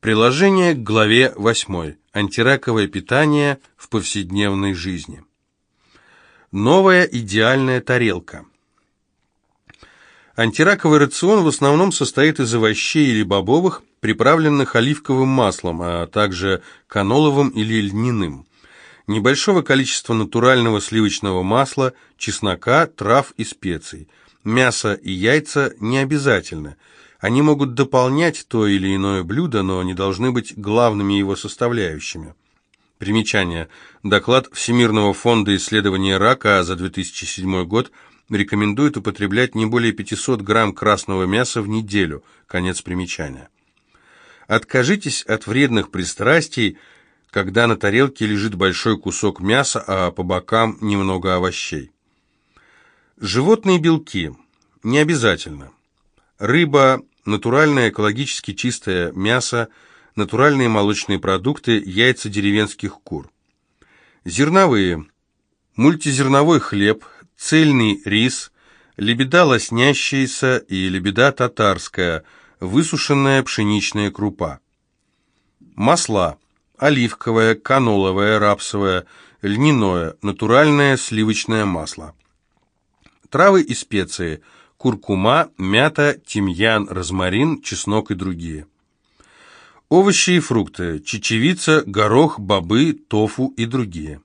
Приложение к главе 8. Антираковое питание в повседневной жизни. Новая идеальная тарелка. Антираковый рацион в основном состоит из овощей или бобовых, приправленных оливковым маслом, а также каноловым или льняным. Небольшого количества натурального сливочного масла, чеснока, трав и специй. Мясо и яйца не обязательно – они могут дополнять то или иное блюдо, но не должны быть главными его составляющими. Примечание. Доклад Всемирного фонда исследования рака за 2007 год рекомендует употреблять не более 500 грамм красного мяса в неделю. Конец примечания. Откажитесь от вредных пристрастий, когда на тарелке лежит большой кусок мяса, а по бокам немного овощей. Животные белки. Не обязательно. Рыба, натуральное экологически чистое мясо, натуральные молочные продукты, яйца деревенских кур. Зерновые. Мультизерновой хлеб, цельный рис, лебеда лоснящаяся и лебеда татарская, высушенная пшеничная крупа. Масла. Оливковое, каноловое, рапсовое, льняное, натуральное сливочное масло. Травы и специи – куркума, мята, тимьян, розмарин, чеснок и другие. Овощи и фрукты, чечевица, горох, бобы, тофу и другие.